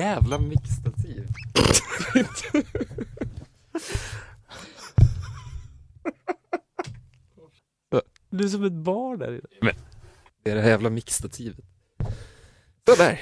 Jävla mixtativ. Du är som ett barn där inne. Det är det här jävla mixtativet. Sådär.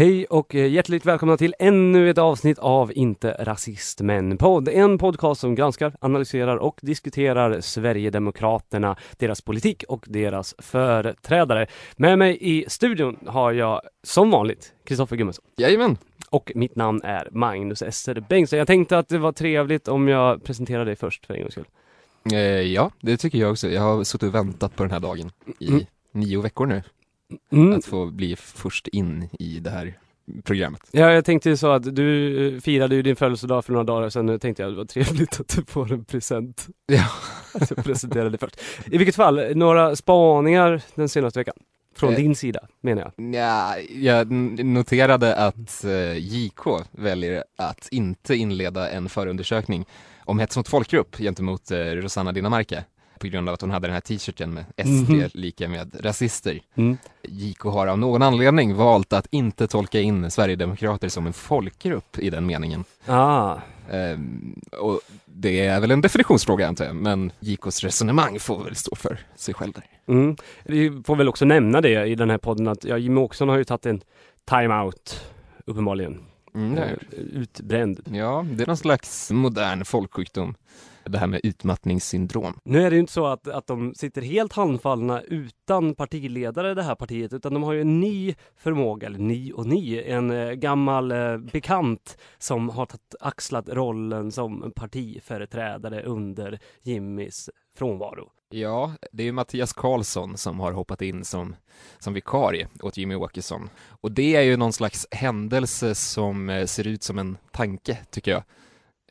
Hej och eh, hjärtligt välkomna till ännu ett avsnitt av Inte rasist men podd. En podcast som granskar, analyserar och diskuterar Sverigedemokraterna, deras politik och deras företrädare. Med mig i studion har jag som vanligt Kristoffer Gummesson. Jajamän. Och mitt namn är Magnus Esser Bengtsson. Jag tänkte att det var trevligt om jag presenterade dig först för en gångs skull. Eh, ja, det tycker jag också. Jag har suttit och väntat på den här dagen i Mm. nio veckor nu. Mm. Att få bli först in i det här programmet. Ja, jag tänkte ju så att du eh, firade ju din födelsedag för några dagar sedan. Nu tänkte jag att det var trevligt att du får en present. Ja. Att jag presenterade först. I vilket fall, några spaningar den senaste veckan? Från Eh. din sida, menar jag. Ja, jag noterade att eh, JK väljer att inte inleda en förundersökning om hets mot folkgrupp gentemot eh, Rosanna Dinamarca på grund av att hon hade den här t-shirten med SD Mhm. lika med rasister. Mm. JK har av någon anledning valt att inte tolka in Sverigedemokrater som en folkgrupp i den meningen. Ah, Ehm, och det är väl en definitionsfråga antar jag, men JKs resonemang får väl stå för sig själv där. mm. Vi får väl också nämna det i den här podden att ja, Jimmy Åkesson har ju tagit en time-out, uppenbarligen. Mm, Eh, Utbränd. Ja, det är någon slags modern folksjukdom. Det här med utmattningssyndrom. Nu är det ju inte så att, att de sitter helt handfallna utan partiledare det här partiet, utan de har ju en ny förmåga, eller ny och ny, en eh, gammal eh, bekant som har tagit, axlat rollen som partiföreträdare under Jimmys frånvaro. Ja, det är ju Mattias Karlsson som har hoppat in som, som vikarie åt Jimmy Åkesson. Och det är ju någon slags händelse som eh, ser ut som en tanke, tycker jag.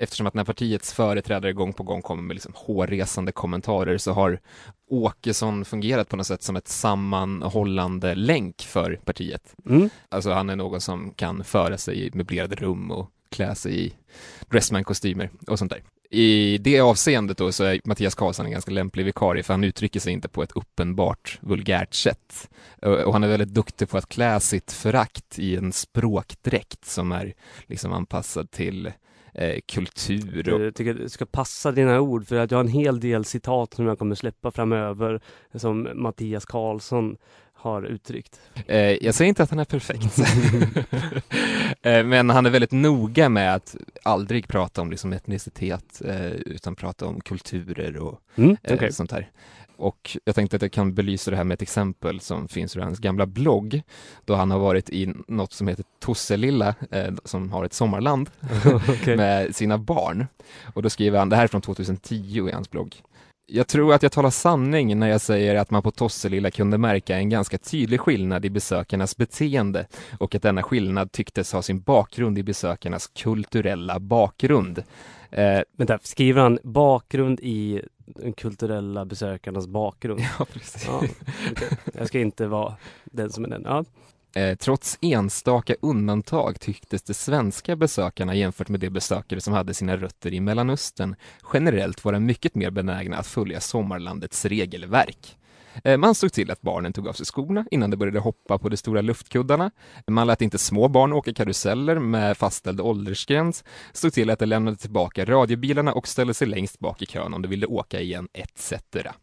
Eftersom att när partiets företrädare gång på gång kommer med liksom hårresande kommentarer så har Åkesson fungerat på något sätt som ett sammanhållande länk för partiet. Mm. Alltså han är någon som kan föra sig i möblerade rum och klä sig i dressman-kostymer och sånt där. I det avseendet då så är Mattias Karlsson en ganska lämplig vikarie för han uttrycker sig inte på ett uppenbart vulgärt sätt. Och han är väldigt duktig på att klä sitt förakt i en språkdräkt som är liksom anpassad till eh, kultur och Jag tycker att det ska passa dina ord för att jag har en hel del citat som jag kommer släppa framöver som Mattias Karlsson har uttryckt. Eh, jag säger inte att han är perfekt. eh, men han är väldigt noga med att aldrig prata om liksom, etnicitet, eh, utan prata om kulturer och Mm, okej. sånt här. Och jag tänkte att jag kan belysa det här med ett exempel som finns ur hans gamla blogg, då han har varit i något som heter Tosselilla, eh, som har ett sommarland, Okej. med sina barn. Och då skriver han, det här är från 2010 i hans blogg. Jag tror att jag talar sanning när jag säger att man på Tosselilla kunde märka en ganska tydlig skillnad i besökarnas beteende och att denna skillnad tycktes ha sin bakgrund i besökarnas kulturella bakgrund. Eh, Vänta, skriver han bakgrund i den kulturella besökarnas bakgrund? ja, precis. Ja, okej. Jag ska inte vara den som är den. Ja. Eh, trots enstaka undantag tycktes de svenska besökarna jämfört med de besökare som hade sina rötter i Mellanöstern generellt vara mycket mer benägna att följa sommarlandets regelverk. Eh, Man såg till att barnen tog av sig skorna innan de började hoppa på de stora luftkuddarna. Man lät inte små barn åka karuseller med fastställd åldersgräns. Såg till att de lämnade tillbaka radiobilarna och ställde sig längst bak i kön om de ville åka igen, etc.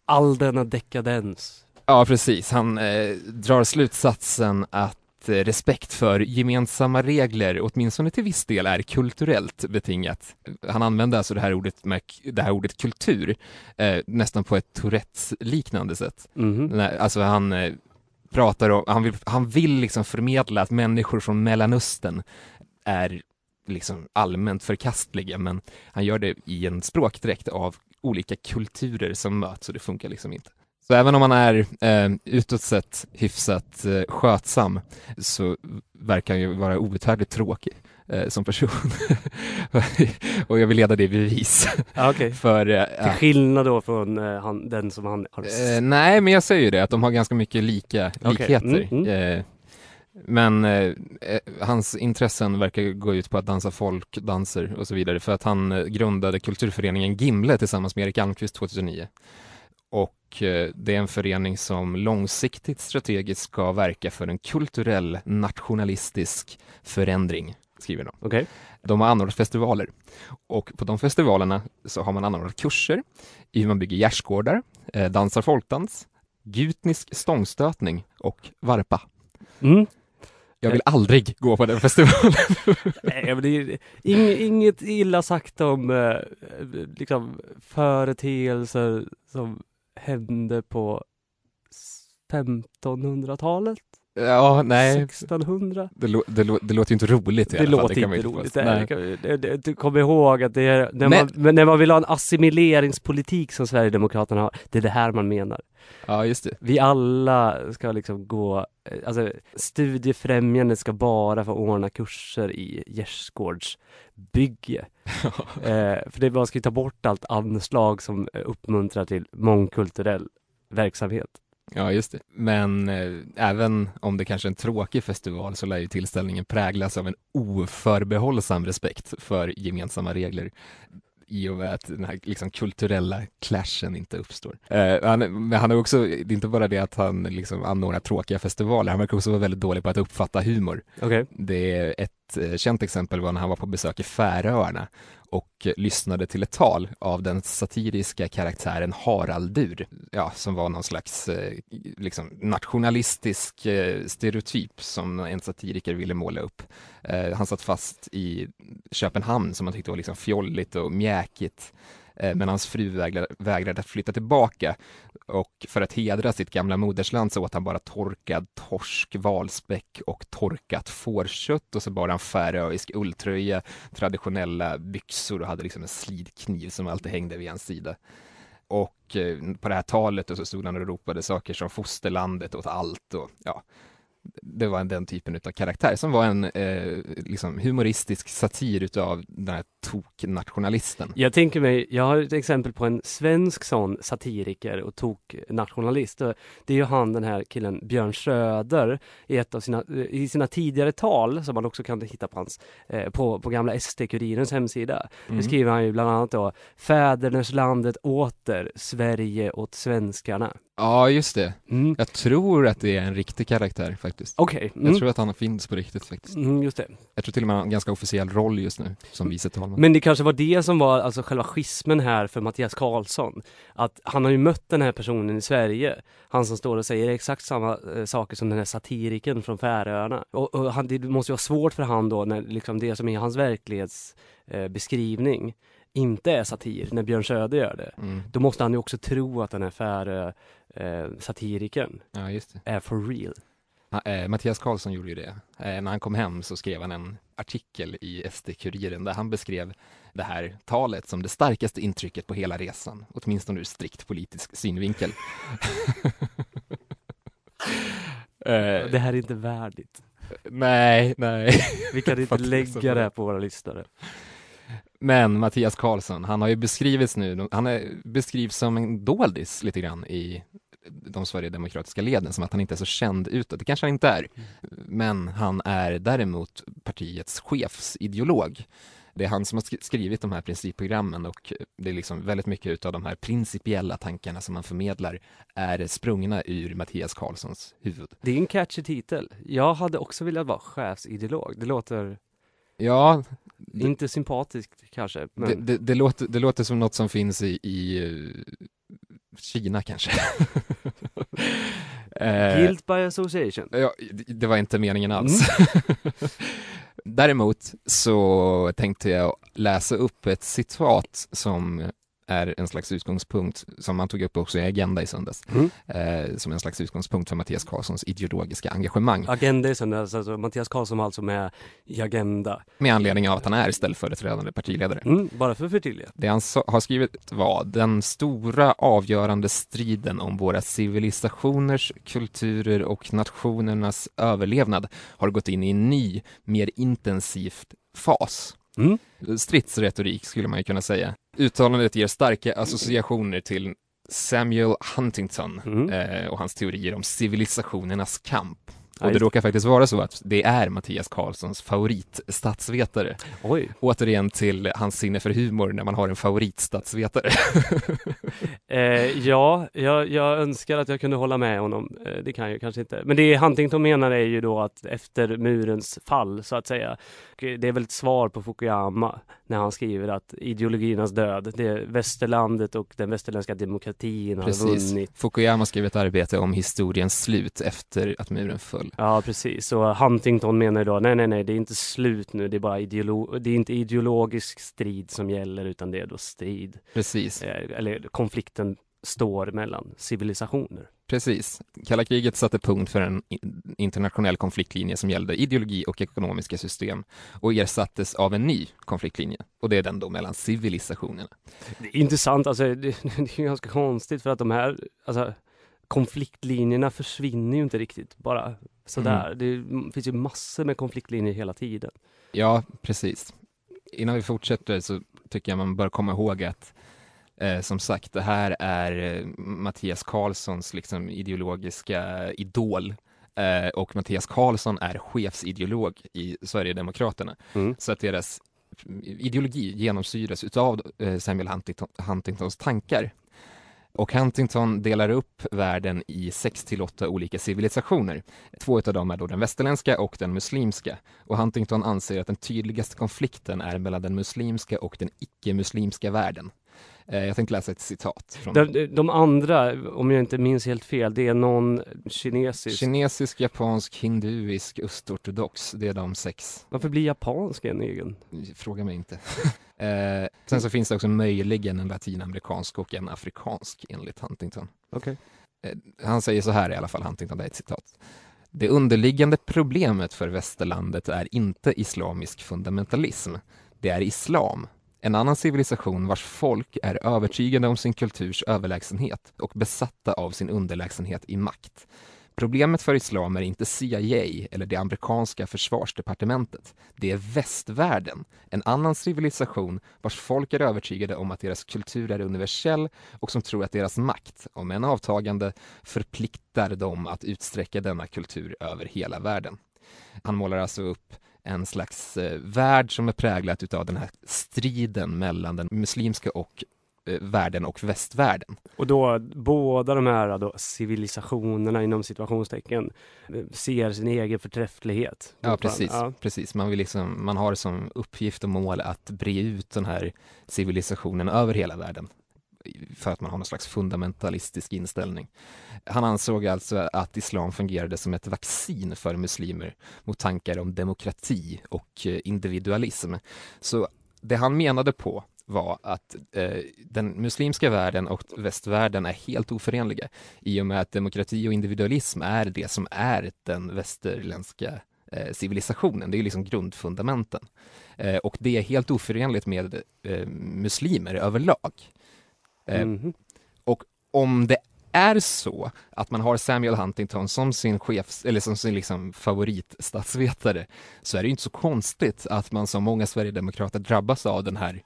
All denna dekadens. Ja, precis. Han eh, drar slutsatsen att respekt för gemensamma regler, åtminstone till viss del, är kulturellt betingat. Han använder alltså det här ordet, med, det här ordet kultur eh, nästan på ett Tourettes-liknande sätt. Nej, Alltså han eh, pratar om, han vill, han vill liksom förmedla att människor från Mellanöstern är liksom allmänt förkastliga, men han gör det i en språkdräkt av olika kulturer som möts och det funkar liksom inte. Så även om man är eh, utåt sett hyfsat eh, skötsam så verkar han ju vara outhärdligt tråkig. eh, som person. och jag vill leda det i bevis. Ja, okej. För, eh, Till skillnad då från eh, han, den som han har... eh, nej, men jag säger ju det, att de har ganska mycket lika, Okej. likheter. Mm, mm. Eh, men eh, hans intressen verkar gå ut på att dansa folkdanser och så vidare för att han grundade kulturföreningen Gimle tillsammans med Erik Almqvist 2009. Och eh, det är en förening som långsiktigt strategiskt ska verka för en kulturell nationalistisk förändring, skriver de. Okej. De har anordnat festivaler och på de festivalerna så har man anordnat kurser i hur man bygger gärdsgårdar, eh, dansar folkdans, gutnisk stångstötning och varpa. Mm. Jag vill aldrig gå på den festivalen. Nej, men det är ing, inget illa sagt om eh, liksom företeelser som hände på 1500-talet, ja, nej, 1600. det, lå- det, lå- det låter ju inte roligt i Det alla fall. låter kan man inte roligt. Nej. Det, det, kommer ihåg att det är när, Nej. man, när man vill ha en assimileringspolitik som Sverigedemokraterna har, det är det här man menar. Ja, just det. Vi alla ska liksom gå, alltså studiefrämjandet ska bara få ordna kurser i gärdsgårdsbygge. eh, för det, man ska ju ta bort allt anslag som uppmuntrar till mångkulturell verksamhet. Ja, just det. Men eh, även om det kanske är en tråkig festival så lär ju tillställningen präglas av en oförbehållsam respekt för gemensamma regler i och med att den här liksom, kulturella clashen inte uppstår. Eh, han, men han är också, det är inte bara det att han liksom anordnar tråkiga festivaler, han verkar också vara väldigt dålig på att uppfatta humor. Okej. Det är ett eh, känt exempel var när han var på besök i Färöarna och lyssnade till ett tal av den satiriska karaktären Haraldur, ja, som var någon slags eh, liksom nationalistisk eh, stereotyp som en satiriker ville måla upp. Eh, han satt fast i Köpenhamn som han tyckte var liksom fjolligt och mjäkigt. Eh, Men hans fru vägrade, vägrade att flytta tillbaka och för att hedra sitt gamla modersland så åt han bara torkad torsk, valspäck och torkat fårkött och så bar han färöisk ulltröja, traditionella byxor och hade liksom en slidkniv som alltid hängde vid hans sida. Och eh, på det här talet så stod han och ropade saker som fosterlandet åt allt och ja, det var den typen av karaktär som var en eh, liksom humoristisk satir utav den här tok-nationalisten. Jag tänker mig, jag har ett exempel på en svensk sån satiriker och tok-nationalist. Det är ju han den här killen Björn Söder i ett av sina, i sina tidigare tal som man också kan hitta på hans, eh, på, på gamla SD-Kurirens hemsida. Mm. Skriver han ju bland annat då Fäderneslandet åter, Sverige åt svenskarna. Ja, just det. Mm. Jag tror att det är en riktig karaktär faktiskt. Okej, mm. Jag tror att han finns på riktigt faktiskt. Mm, just det. Jag tror till och med han har en ganska officiell roll just nu som vice talman. Men det kanske var det som var alltså själva schismen här för Mattias Karlsson. Att han har ju mött den här personen i Sverige. Han som står och säger exakt samma eh, saker som den här satiriken från Färöarna. Och, och han, det måste ju vara svårt för han då när liksom det som är hans verklighetsbeskrivning eh, inte är satir, när Björn Söder gör det. Mm. Då måste han ju också tro att den här Färö eh, satiriken Ja, är for real. Ja, eh, Mattias Karlsson gjorde ju det. Eh, när han kom hem så skrev han en artikel i SD-Kuriren där han beskrev det här talet som det starkaste intrycket på hela resan, åtminstone ur strikt politisk synvinkel. eh, Det här är inte värdigt. nej, nej. Vi kan inte lägga det här på våra lyssnare. Men Mattias Karlsson, han har ju beskrivits nu, han är, beskrivs som en doldis lite grann i de Sverigedemokratiska leden, som att han inte är så känd utåt. Det kanske han inte är. Men han är däremot partiets chefsideolog. Det är han som har sk- skrivit de här principprogrammen och det är liksom väldigt mycket av de här principiella tankarna som man förmedlar är sprungna ur Mattias Karlssons huvud. Det är en catchy titel. Jag hade också velat vara chefsideolog. Det låter Ja, inte sympatiskt kanske. Men... det, det, det, låter, det låter som något som finns i, i eh, Kina kanske. Eh, Guilt by association. Ja, det- var inte meningen alls. Däremot så tänkte jag läsa upp ett citat som är en slags utgångspunkt, som man tog upp också i Agenda i söndags, Mm. eh, som en slags utgångspunkt för Mattias Karlssons ideologiska engagemang, Agenda är söndags, alltså Mattias Karlsson var alltså med i Agenda. med anledning av att han är ställföreträdande partiledare. Mm, bara för att förtydliga. Det han sa- har skrivit var den stora avgörande striden om våra civilisationers, kulturer och nationernas överlevnad har gått in i en ny, mer intensivt fas. Mm. Stridsretorik skulle man ju kunna säga. Uttalandet ger starka associationer till Samuel Huntington Mm. eh, och hans teorier om civilisationernas kamp. Och det råkar faktiskt vara så att det är Mattias Karlssons favoritstatsvetare. Oj. Återigen till hans sinne för humor när man har en favoritstatsvetare. Eh, ja, jag, jag önskar att jag kunde hålla med honom. Eh, det kan jag kanske inte. Men det Huntington menar är ju då att efter murens fall så att säga. Det är väl ett svar på Fukuyama när han skriver att ideologiernas död, det är västerlandet och den västerländska demokratin har Precis. vunnit. Fukuyama skrev ett arbete om historiens slut efter att muren föll. Ja, precis. Och Huntington menar ju då, nej, nej, nej, det är inte slut nu. Det är bara ideolo- det är inte ideologisk strid som gäller, utan det är då strid. Precis, Eh, eller konflikten står mellan civilisationer. precis. Kalla kriget satte punkt för en internationell konfliktlinje som gällde ideologi och ekonomiska system och ersattes av en ny konfliktlinje och det är den då mellan civilisationerna. Det är intressant, alltså det, det är ganska konstigt för att de här alltså, konfliktlinjerna försvinner ju inte riktigt bara sådär. Det finns ju massor med konfliktlinjer hela tiden. Ja, precis. Innan vi fortsätter så tycker jag man bör komma ihåg att eh, som sagt, det här är eh, Mattias Karlssons liksom ideologiska idol eh, och Mattias Karlsson är chefsideolog i Sverigedemokraterna. Mm. Så att deras ideologi genomsyras utav eh, Samuel Huntington, Huntingtons tankar. Och Huntington delar upp världen i sex till åtta olika civilisationer. Två av dem är då den västerländska och den muslimska. Och Huntington anser att den tydligaste konflikten är mellan den muslimska och den icke-muslimska världen. Eh, jag tänkte läsa ett citat. Från De, de andra, om jag inte minns helt fel, det är någon kinesisk. Kinesisk, japansk, hinduisk, östortodox. Det är de sex. Varför blir japansk en egen? Fråga mig inte. eh, sen så finns det också möjligen en latinamerikansk och en afrikansk enligt Huntington. Okej. Han säger så här i alla fall, Huntington, det är ett citat. Det underliggande problemet för västerlandet är inte islamisk fundamentalism. Det är islam, en annan civilisation vars folk är övertygade om sin kulturs överlägsenhet och besatta av sin underlägsenhet i makt. Problemet för islam är inte CIA eller det amerikanska försvarsdepartementet. Det är västvärlden, en annan civilisation vars folk är övertygade om att deras kultur är universell och som tror att deras makt, om en avtagande, förpliktar dem att utsträcka denna kultur över hela världen. Han målar alltså upp en slags eh, värld som är präglat utav den här striden mellan den muslimska och världen och västvärlden. Och då båda de här då, civilisationerna inom situationstecken eh, ser sin egen förträfflighet. Ja, precis. Ja. precis. Man, vill liksom, man har som uppgift och mål att bre ut den här civilisationen över hela världen för att man har någon slags fundamentalistisk inställning. Han ansåg alltså att islam fungerade som ett vaccin för muslimer mot tankar om demokrati och eh, individualism. Så det han menade på var att eh, den muslimska världen och västvärlden är helt oförenliga i och med att demokrati och individualism är det som är den västerländska eh, civilisationen. Det är liksom grundfundamenten. Eh, och det är helt oförenligt med eh, muslimer överlag. Eh, Mhm. Om det är så att man har Samuel Huntington som sin chefs, eller som sin liksom favoritstatsvetare, så är det inte så konstigt att man som många sverigedemokrater drabbas av den här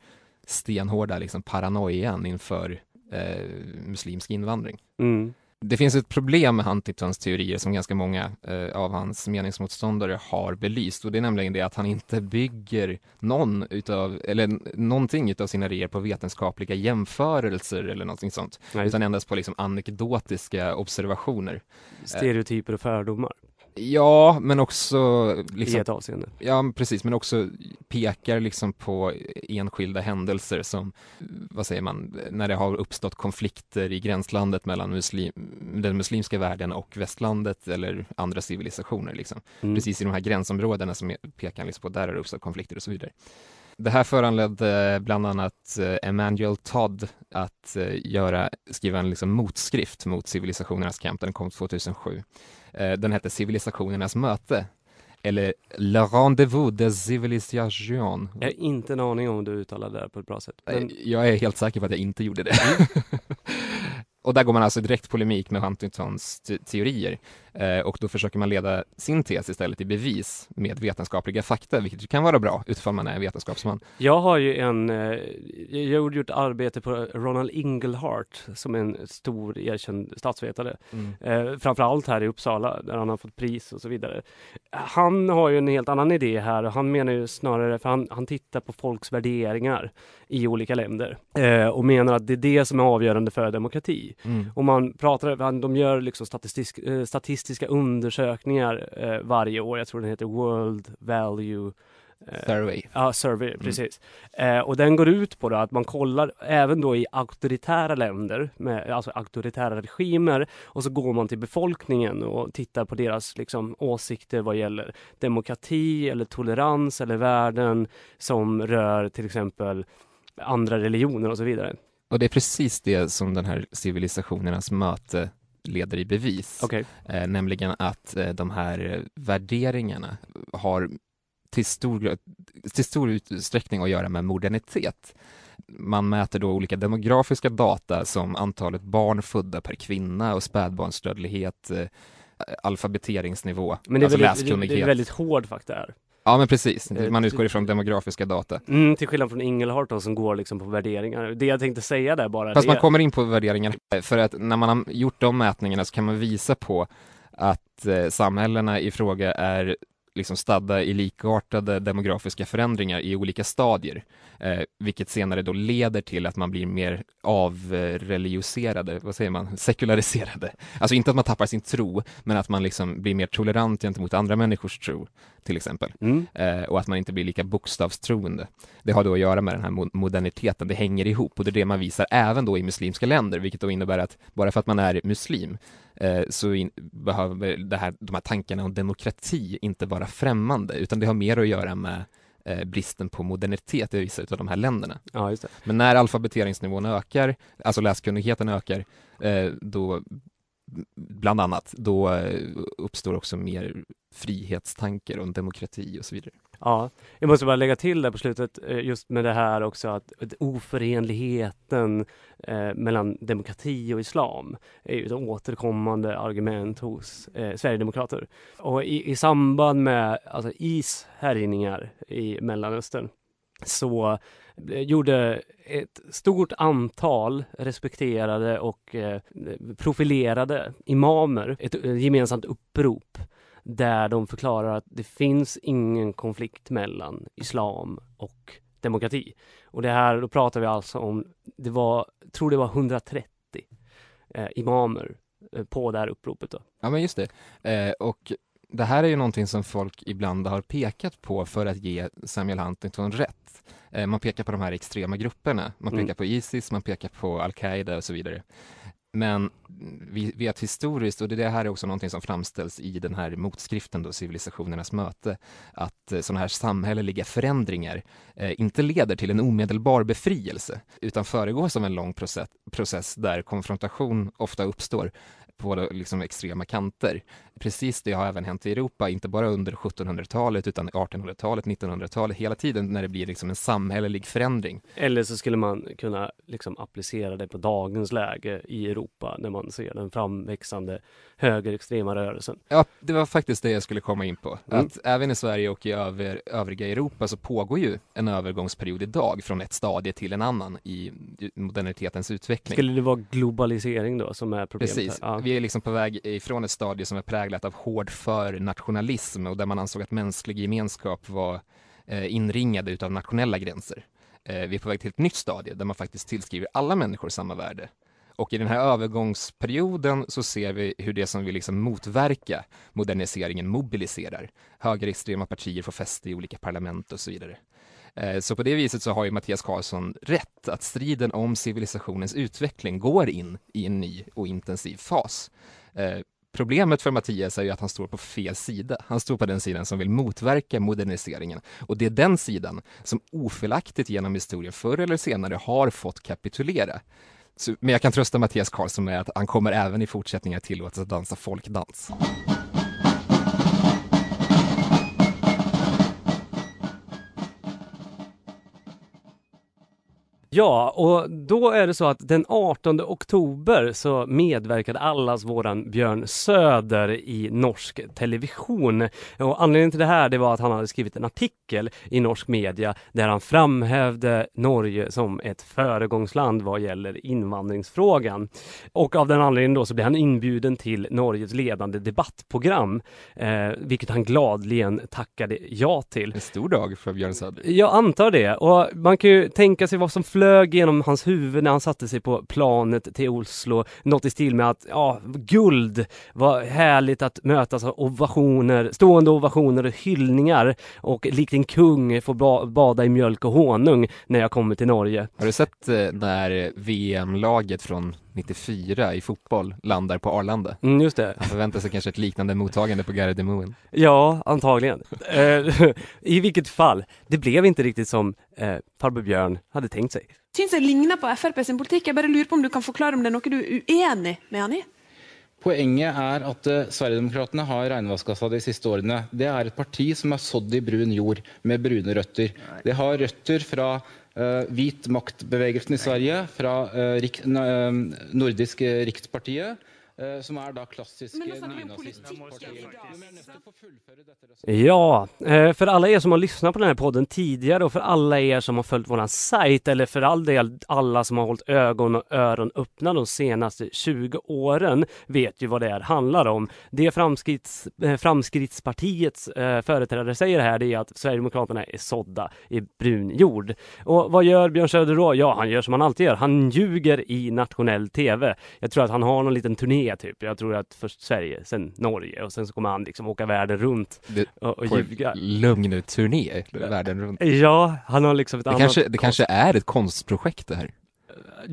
stenhårda liksom paranoian inför eh, muslimsk invandring. Mm. Det finns ett problem med Huntingtons teorier som ganska många eh, av hans meningsmotståndare har belyst och det är nämligen det att han inte bygger någon utav, eller någonting utav sina idéer på vetenskapliga jämförelser eller någonting sånt, Nej, utan endast på liksom anekdotiska observationer. stereotyper och fördomar Ja, men också i liksom, ett avseende. ja precis, men också pekar liksom på enskilda händelser som, vad säger man, när det har uppstått konflikter i gränslandet mellan muslim, den muslimska världen och västlandet eller andra civilisationer liksom. Mm. Precis i de här gränsområdena som pekar liksom på, där har det uppstått konflikter och så vidare. Det här föranledde bland annat eh, Emmanuel Todd att eh, göra, skriva en liksom motskrift mot civilisationernas kamp, den kom 2007. Eh, Den hette Civilisationernas möte, eller Le Rendezvous des Civilisations. Jag har inte en aning om du uttalar det på ett bra sätt. Men, Jag är helt säker på att jag inte gjorde det. och där går man alltså direkt polemik med Huntingtons te teorier eh, och då försöker man leda sin tes istället i bevis med vetenskapliga fakta, vilket kan vara bra utifrån man är vetenskapsman. Jag har ju en, eh, jag har gjort arbete på Ronald Inglehart som en stor erkänd statsvetare, mm. eh, framförallt här i Uppsala där han har fått pris och så vidare. Han har ju en helt annan idé här och han menar ju snarare, för han, han tittar på folks värderingar i olika länder eh, och menar att det är det som är avgörande för demokrati. Mm. Och man pratar, de gör liksom statistisk, eh, statistiska undersökningar eh, varje år, jag tror den heter World Value eh, Survey. Ja, survey, mm. precis. Eh, och den går ut på att man kollar även då i auktoritära länder, med, alltså auktoritära regimer, och så går man till befolkningen och tittar på deras liksom, åsikter vad gäller demokrati eller tolerans eller värden som rör till exempel andra religioner och så vidare. Och det är precis det som den här civilisationernas möte leder i bevis. Okay. Eh, nämligen att eh, de här värderingarna har till stor, till stor utsträckning att göra med modernitet. Man mäter då olika demografiska data som antalet barn födda per kvinna och spädbarnsdödlighet, eh, alfabeteringsnivå, Men det är, alltså väldigt, läskunnighet. det är väldigt hård fakta här. Ja men precis, eh, man utgår ifrån demografiska data. Mm, till skillnad från Ingelhart som går liksom på värderingar. Det jag tänkte säga där bara. Fast det... man kommer in på värderingar, för att när man har gjort de mätningarna så kan man visa på att eh, samhällena i fråga är liksom stadda i likartade demografiska förändringar i olika stadier, eh, vilket senare då leder till att man blir mer avreligiöserade, vad säger man, sekulariserade. Alltså inte att man tappar sin tro, men att man liksom blir mer tolerant gentemot andra människors tro, till exempel. Mm. Eh, och att man inte blir lika bokstavstroende. Det har då att göra med den här moderniteten, det hänger ihop och det är det man visar även då i muslimska länder, vilket då innebär att bara för att man är muslim så in, behöver det här, de här tankarna om demokrati inte vara främmande, utan det har mer att göra med eh, bristen på modernitet i vissa av de här länderna. Ja, Men när alfabeteringsnivån ökar, alltså läskunnigheten ökar, eh, då bland annat, då uppstår också mer frihetstankar om demokrati och så vidare. Ja, jag måste bara lägga till där på slutet eh, just med det här också att oförenligheten eh, mellan demokrati och islam är ju ett återkommande argument hos eh, Sverigedemokrater. Och i, i samband med alltså, is härjningar i Mellanöstern så eh, gjorde ett stort antal respekterade och eh, profilerade imamer ett eh, gemensamt upprop där de förklarar att det finns ingen konflikt mellan islam och demokrati. Och det här, då pratar vi alltså om, det var, tror det var 130 eh, imamer eh, på det här uppropet. Då. Ja men just det. Eh, och det här är ju någonting som folk ibland har pekat på för att ge Samuel Huntington rätt. Eh, man pekar på de här extrema grupperna, man pekar mm. på Isis, man pekar på Al-Qaida och så vidare. Men vi vet historiskt, och det här är också någonting som framställs i den här motskriften då, civilisationernas möte, att eh, sådana här samhälleliga förändringar eh, inte leder till en omedelbar befrielse, utan föregås av en lång process, process där konfrontation ofta uppstår på liksom extrema kanter. Precis det har även hänt i Europa, inte bara under 1700-talet utan 1800-talet, 1900-talet, hela tiden när det blir liksom en samhällelig förändring. Eller så skulle man kunna liksom applicera det på dagens läge i Europa när man ser den framväxande högerextrema rörelsen. Ja, det var faktiskt det jag skulle komma in på. Mm. Att även i Sverige och i över, övriga Europa så pågår ju en övergångsperiod idag från ett stadie till en annan i modernitetens utveckling. Skulle det vara globalisering då som är problemet? Precis. Ja. Vi är liksom på väg ifrån ett stadie som är präglat av hård för nationalism och där man ansåg att mänsklig gemenskap var eh, inringade utav nationella gränser. Eh, vi är på väg till ett nytt stadie där man faktiskt tillskriver alla människor samma värde. Och i den här övergångsperioden så ser vi hur det som vill liksom motverka moderniseringen mobiliserar. Högerextrema partier får fäste i olika parlament och så vidare. Eh, så på det viset så har ju Mattias Karlsson rätt att striden om civilisationens utveckling går in i en ny och intensiv fas. Eh, problemet för Mattias är ju att han står på fel sida. Han står på den sidan som vill motverka moderniseringen. Och det är den sidan som ofelaktigt genom historien förr eller senare har fått kapitulera. Så, men jag kan trösta Mattias Karlsson med att han kommer även i fortsättningen tillåtas att dansa folkdans. Ja, och då är det så att den 18 oktober så medverkade allas våran Björn Söder i norsk television. Och anledningen till det här det var att han hade skrivit en artikel i norsk media där han framhävde Norge som ett föregångsland vad gäller invandringsfrågan. Och av den anledningen då så blev han inbjuden till Norges ledande debattprogram, eh, vilket han gladligen tackade ja till. En stor dag för Björn Söder. Jag antar det och man kan ju tänka sig vad som flög genom hans huvud när han satte sig på planet till Oslo. Något i stil med att, ja, guld, vad härligt att mötas av ovationer, stående ovationer och hyllningar och likt en kung få ba bada i mjölk och honung när jag kommer till Norge. Har du sett eh, när eh, VM-laget från 94 i fotboll landar på Arlanda? Mm, just det. Han förväntar sig kanske ett liknande mottagande på Gardermoen. Ja, antagligen. Eh, I vilket fall, det blev inte riktigt som eh, farbror Björn hade tänkt sig. syns jeg ligner på Frp sin politikk. Jeg bare lurer på om du kan forklare om det er noe du er uenig med han i? Poenget er at eh, Sverigedemokraterna har regnvaska seg de siste årene. Det er et parti som er sådd i brun jord, med brune røtter. Det har røtter fra eh, Eh, hvit maktbevegelsen i Sverige, fra eh, rik, eh, eh, Rikspartiet, som da klassiske Men nå snakker vi om nynazistiske politikk partier. i dag. Du må nesten få fullføre dette resonnementet. Ja, eh, för alla er som har lyssnat på den här podden tidigare och för alla er som har följt våran sajt eller för all del alla som har hållit ögon och öron öppna de senaste 20 åren vet ju vad det här handlar om. Det framskritts, eh, Framskrittspartiets eh, företrädare säger här det är att Sverigedemokraterna är sådda i brun jord. Och vad gör Björn Söder då? Ja, han gör som han alltid gör. Han ljuger i nationell tv. Jag tror att han har någon liten turné typ. Jag tror att först Sverige, sen Norge och sen så kommer han liksom åka världen runt Det, och, och på ljuga. en lögnturné världen runt. Ja, han har liksom ett Det annat... kanske, det kanske är ett konstprojekt det här.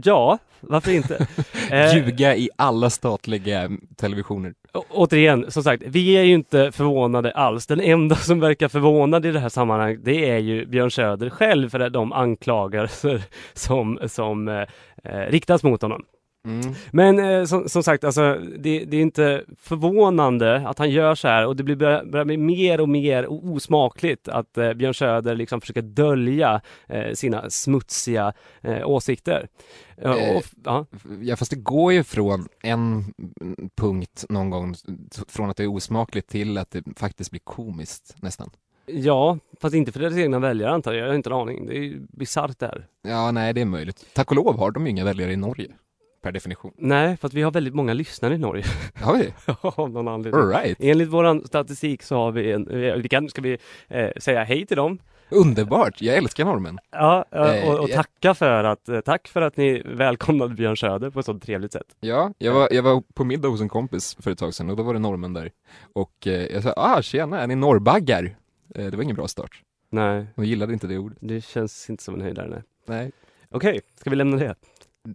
Ja, varför inte? eh, Ljuga i alla statliga televisioner. å- återigen, som sagt, vi är ju inte förvånade alls. Den enda som verkar förvånad i det här sammanhanget, det är ju Björn Söder själv för de anklagelser som, som eh, eh, riktas mot honom. Mm. Men eh, som, som sagt, alltså, det, det är inte förvånande att han gör så här och det blir, börjar bli mer och mer osmakligt att eh, Björn Söder liksom försöker dölja eh, sina smutsiga eh, åsikter. Eh, och, ja. Ja fast det går ju från en punkt någon gång, från att det är osmakligt till att det faktiskt blir komiskt nästan. ja, fast inte för deras egna väljare antar jag. Jag har inte en aning. Det är ju bisarrt det här. Ja, nej det är möjligt. Tack och lov har de ju inga väljare i Norge, per definition. Nej, för att vi har väldigt många lyssnare i Norge. Har vi? Av någon anledning. All right. Enligt våran statistik så har vi en, eh, vi kan, ska vi eh, säga hej till dem? Underbart, jag älskar normen. Ja, ja, Eh, och, och tacka för att, eh, tack för att ni välkomnade Björn Söder på ett sådant trevligt sätt. Ja, jag var, jag var på middag hos en kompis för ett tag sedan och då var det normen där. Och eh, jag sa, ah tjena, är ni norrbaggar? Eh, det var ingen bra start. Nej, De gillade inte det ordet. det känns inte som en höjdare. Nej. Nej. Okej, ska vi lämna det?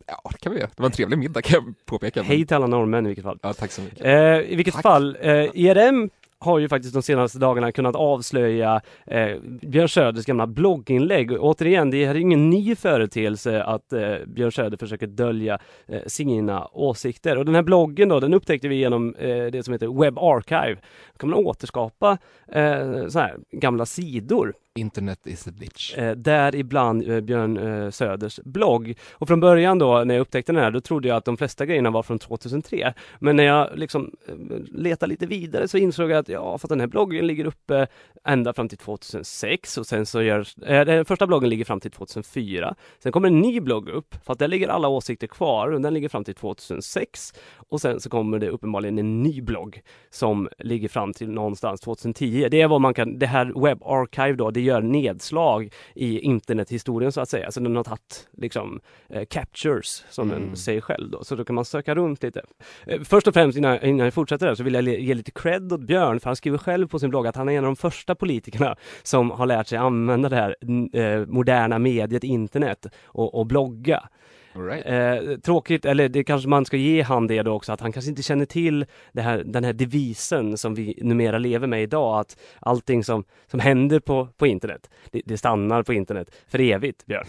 Ja, det kan vi göra. Det var en trevlig middag kan jag påpeka. Hej till alla norrmän i vilket fall. Ja, tack så mycket. Eh, I vilket Tack. fall, eh, IRM har ju faktiskt de senaste dagarna kunnat avslöja eh, Björn Söders gamla blogginlägg. Och återigen, det här är ingen ny företeelse att eh, Björn Söder försöker dölja eh, sina åsikter. Och den här bloggen då, den upptäckte vi genom eh, det som heter Web Archive. Då kan man återskapa eh, så här gamla sidor Internet is a bitch. Eh, där ibland eh, Björn eh, Söders blogg. Och från början då när jag upptäckte den här, då trodde jag att de flesta grejerna var från 2003. Men när jag liksom eh, letade lite vidare så insåg jag att ja, för att den här bloggen ligger uppe ända fram till 2006 och sen så görs, eh, den första bloggen ligger fram till 2004. Sen kommer en ny blogg upp, för att där ligger alla åsikter kvar och den ligger fram till 2006. Och sen så kommer det uppenbarligen en ny blogg som ligger fram till någonstans 2010. Det är vad man kan, det här Web Archive då, det gör nedslag i internethistorien så att säga. Så den har tagit liksom eh, captures som Mm. den säger själv då. Så då kan man söka runt lite. Eh, först och främst innan, innan jag fortsätter där så vill jag ge lite cred åt Björn för han skriver själv på sin blogg att han är en av de första politikerna som har lärt sig använda det här eh, moderna mediet internet och, och blogga. Right. Eh, tråkigt, eller det kanske man ska ge han det då också, att han kanske inte känner till här, den här devisen som vi numera lever med idag, att allting som, som händer på, på internet, det, det stannar på internet för evigt, Björn.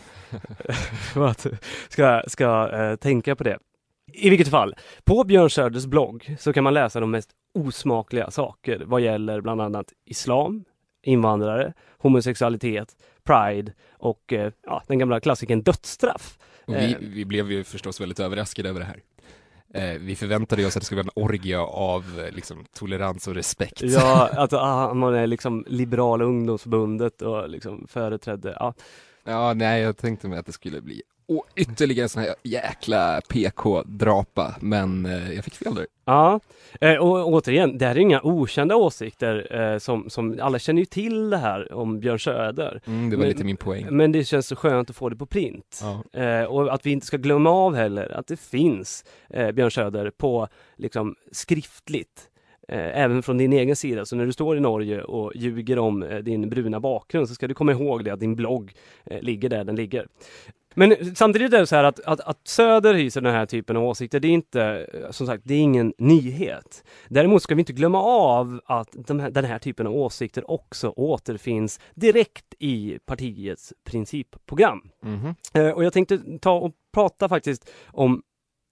Att ska, ska eh, tänka på det. I vilket fall, på Björn Söders blogg så kan man läsa de mest osmakliga saker vad gäller bland annat islam, invandrare, homosexualitet, pride och eh, ja, den gamla klassikern dödsstraff. Och vi, Eh. vi blev ju förstås väldigt överraskade över det här. Eh, vi förväntade oss att det skulle vara en orgie av eh, liksom, tolerans och respekt. Ja, att ah, man är liksom liberala ungdomsförbundet och liksom företrädde, ja. Ja, nej, jag tänkte mig att det skulle bli och ytterligare en sån här jäkla PK-drapa, men eh, jag fick fel där. Ja, eh, och återigen, det här är inga okända åsikter eh, som, som alla känner ju till det här om Björn Söder. Mm, det var Men- lite min poäng. Men det känns så skönt att få det på print. Ja. Eh, och att vi inte ska glömma av heller att det finns eh, Björn Söder på liksom skriftligt. Eh, även från din egen sida. Så när du står i Norge och ljuger om din bruna bakgrund så ska du komma ihåg det att din blogg ligger där den ligger. Men samtidigt är det så här att, att, att Söder hyser den här typen av åsikter, det är inte, som sagt, det är ingen nyhet. Däremot ska vi inte glömma av att de här, den här typen av åsikter också återfinns direkt i partiets principprogram. Mhm. Eh, och jag tänkte ta och prata faktiskt om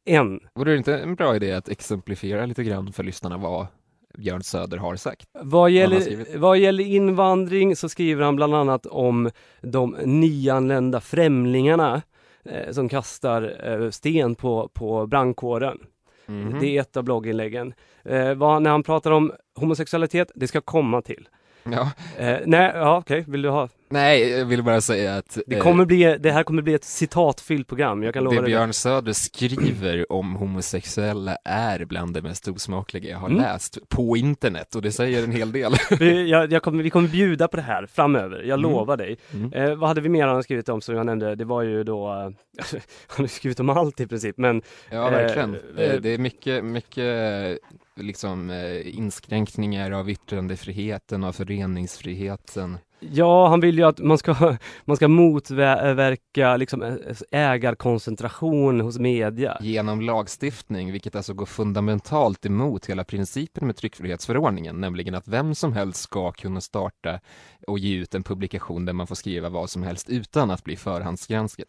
en. Vore det inte en bra idé att exemplifiera lite grann för lyssnarna vad Björn Söder har sagt? Vad gäller, vad gäller invandring så skriver han bland annat om de nyanlända främlingarna eh, som kastar eh, sten på, på brandkåren. Mhm. Det är ett av blogginläggen. Eh, vad, när han pratar om homosexualitet, det ska komma till. Ja. Eh, nej, ja okej, vill du ha? Nej, jag vill bara säga att Det, eh, kommer bli, det här kommer bli ett citatfyllt program, jag kan lova det dig. Björn Söder skriver om homosexuella är bland det mest osmakliga jag har Mm. läst på internet och det säger en hel del. Vi, jag, jag kommer, vi kommer bjuda på det här framöver, jag Mm. lovar dig. Mm. Eh, vad hade vi mer han skrivit om som jag nämnde? Det var ju då, eh, han har skrivit om allt i princip, men Ja, verkligen. eh, Eh, det är mycket, mycket liksom eh, inskränkningar av yttrandefriheten, av föreningsfriheten ja, han vill ju att man ska, man ska motverka liksom ä- ägarkoncentration hos media. genom lagstiftning, vilket alltså går fundamentalt emot hela principen med tryckfrihetsförordningen, nämligen att vem som helst ska kunna starta och ge ut en publikation där man får skriva vad som helst utan att bli förhandsgranskad.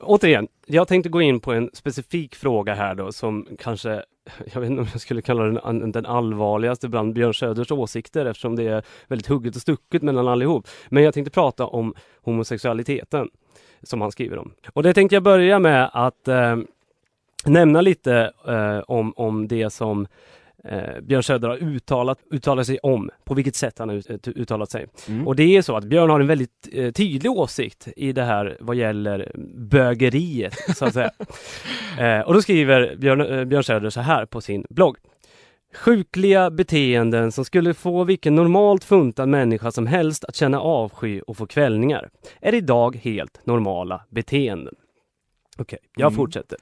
Återigen, jag tänkte gå in på en specifik fråga här då som kanske, jag vet inte om jag skulle kalla den den allvarligaste bland Björn Söders åsikter eftersom det är väldigt hugget och stucket mellan allihop. Men jag tänkte prata om homosexualiteten som han skriver om. Och det tänkte jag börja med att eh, nämna lite eh, om, om det som eh, Björn Söder har uttalat, uttalat sig om, på vilket sätt han har ut, uttalat sig. Mm. Och det är så att Björn har en väldigt eh, tydlig åsikt i det här vad gäller bögeriet, så att säga. eh, och då skriver Björn, eh, Björn Söder så här på sin blogg. Sjukliga beteenden som skulle få vilken normalt funtad människa som helst att känna avsky och få kvällningar är idag helt normala beteenden. Okej, jag Mm. fortsätter.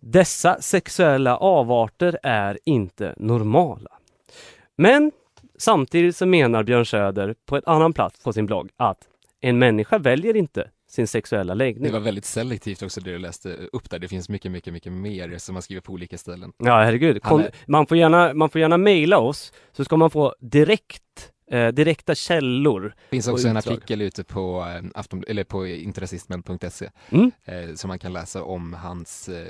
Dessa sexuella avarter är inte normala. Men samtidigt så menar Björn Söder på ett annan plats på sin blogg att en människa väljer inte sin sexuella Det läggning. var väldigt selektivt också det du läste upp där. Det finns mycket, mycket, mycket mer som man skriver på olika ställen. Ja, herregud. Kom, är- man, får gärna, man får gärna mejla oss så ska man få direkt, eh, direkta källor. Det finns också en artikel ute på, eh, Afton, eller på interrasismen.se Mm. eh, som man kan läsa om hans eh,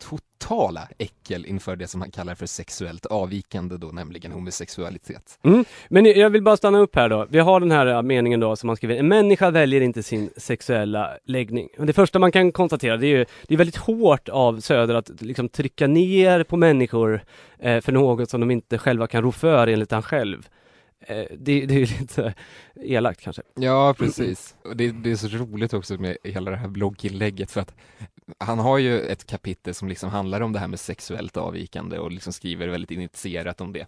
totala äckel inför det som han kallar för sexuellt avvikande då, nämligen homosexualitet. Mm. Men jag vill bara stanna upp här då. Vi har den här äh, meningen då som han skriver. En människa väljer inte sin sexuella läggning. Det första man kan konstatera det är ju, det är väldigt hårt av Söder att liksom trycka ner på människor eh, för något som de inte själva kan rå för enligt han själv. Eh, det, det är ju lite elakt kanske. Ja, precis. Och det, det är så roligt också med hela det här blogginlägget för att han har ju ett kapitel som liksom handlar om det här med sexuellt avvikande och liksom skriver väldigt initierat om det.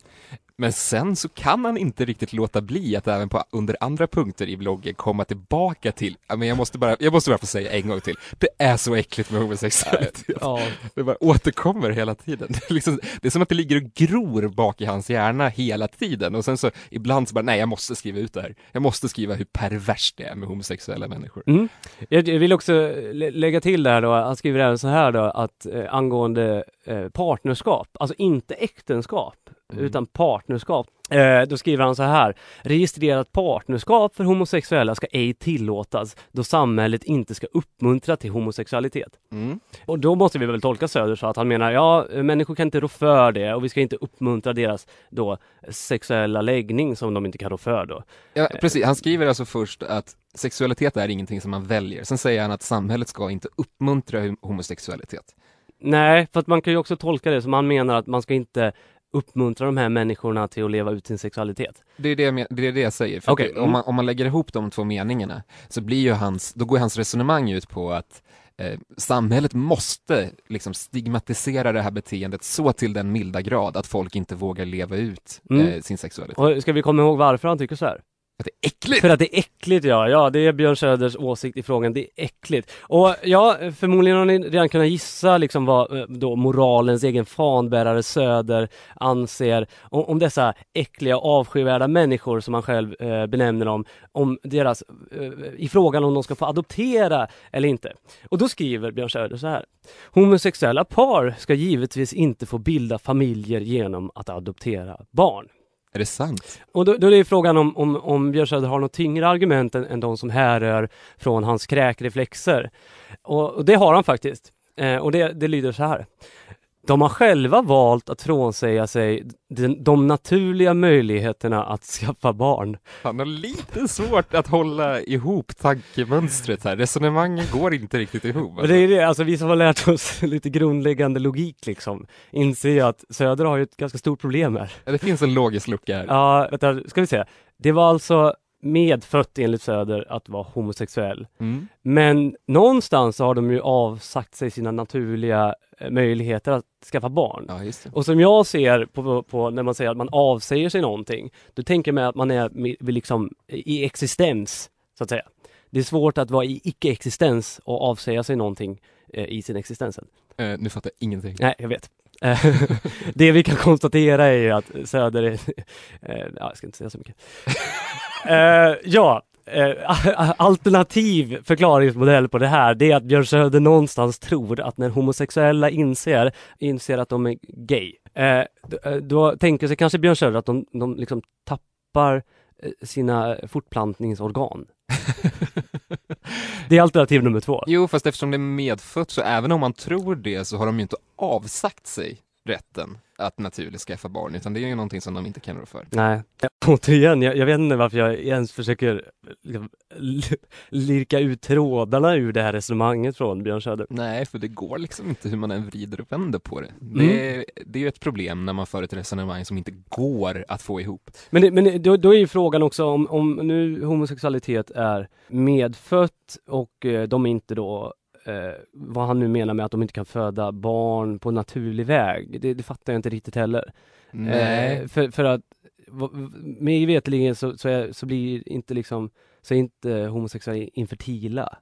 Men sen så kan han inte riktigt låta bli att även på, under andra punkter i bloggen komma tillbaka till, men jag måste bara, jag måste bara få säga en gång till, det är så äckligt med homosexualitet. Ja, Det bara återkommer hela tiden. Det är, liksom, det är som att det ligger och gror bak i hans hjärna hela tiden och sen så ibland så bara, nej jag måste skriva ut det här. Jag måste skriva hur perverst det är med homosexuella människor. Mm. Jag vill också lä- lägga till där då, han skriver även så här då att eh, angående eh, partnerskap, alltså inte äktenskap, mm. utan partnerskap. Eh, då skriver han så här. Registrerat partnerskap för homosexuella ska ej tillåtas då samhället inte ska uppmuntra till homosexualitet. Mm. Och då måste vi väl tolka Söder så att han menar ja, människor kan inte rå för det och vi ska inte uppmuntra deras då sexuella läggning som de inte kan rå för då. Ja, precis. Han skriver alltså först att sexualitet är ingenting som man väljer. Sen säger han att samhället ska inte uppmuntra homosexualitet. Nej, för att man kan ju också tolka det som han menar att man ska inte uppmuntra de här människorna till att leva ut sin sexualitet. Det är det jag, det, är det jag säger. För okay. det, om, man, om man lägger ihop de två meningarna så blir ju hans, då går hans resonemang ut på att eh, samhället måste liksom stigmatisera det här beteendet så till den milda grad att folk inte vågar leva ut mm. eh, sin sexualitet. Och ska vi komma ihåg varför han tycker så här? Att det är äckligt! För att det är äckligt ja, ja det är Björn Söders åsikt i frågan, det är äckligt. Och ja, förmodligen har ni redan kunnat gissa liksom vad eh, då moralens egen fanbärare Söder anser om, om dessa äckliga avskyvärda människor som han själv eh, benämner dem, om deras, eh, i frågan om de ska få adoptera eller inte. Och då skriver Björn Söder så här. Homosexuella par ska givetvis inte få bilda familjer genom att adoptera barn. Är det sant? Och då, då är det frågan om, om, om Björn Söder har något tyngre argument än, än de som härrör från hans kräkreflexer. Och, och det har han faktiskt. Eh, och det, det lyder så här. De har själva valt att frånsäga sig de, de, naturliga möjligheterna att skaffa barn. Han har lite svårt att hålla ihop tankemönstret här. Resonemangen går inte riktigt ihop. Alltså. Det är det, alltså vi som har lärt oss lite grundläggande logik liksom, inser att Söder har ju ett ganska stort problem här. Ja, det finns en logisk lucka här. Ja, vänta, ska vi se. Det var alltså medfött enligt Söder att vara homosexuell. Mm. Men någonstans har de ju avsagt sig sina naturliga eh, möjligheter att skaffa barn. Ja, och som jag ser på, på, när man säger att man avsäger sig någonting, då tänker man att man är liksom i existens, så att säga. Det är svårt att vara i icke-existens och avsäga sig någonting eh, i sin existens. Eh, nu fattar jag ingenting. Nej, jag vet. det vi kan konstatera är ju att Söder är... ja, jag ska inte säga så mycket. uh, ja, alternativ förklaringsmodell på det här, det är att Björn Söder någonstans tror att när homosexuella inser, inser att de är gay, då, tänker sig kanske Björn Söder att de, de liksom tappar sina fortplantningsorgan. det är alternativ nummer två. Jo, fast eftersom det är medfött så även om man tror det så har de ju inte avsagt sig rätten att naturligt skaffa barn, utan det är ju någonting som de inte kan rå för. Nej, återigen, jag, jag vet inte varför jag ens försöker liksom, lirka ut trådarna ur det här resonemanget från Björn Söder. Nej, för det går liksom inte hur man än vrider och vänder på det. Det, mm. det är ju ett problem när man för ett resonemang som inte går att få ihop. Men, det, men då, då, är ju frågan också om, om nu homosexualitet är medfött och eh, de inte då eh, vad han nu menar med att de inte kan föda barn på naturlig väg. Det, det fattar jag inte riktigt heller. Eh, för, för att mig veterligen så, så, är, så blir inte liksom, så är inte homosexuella infertila.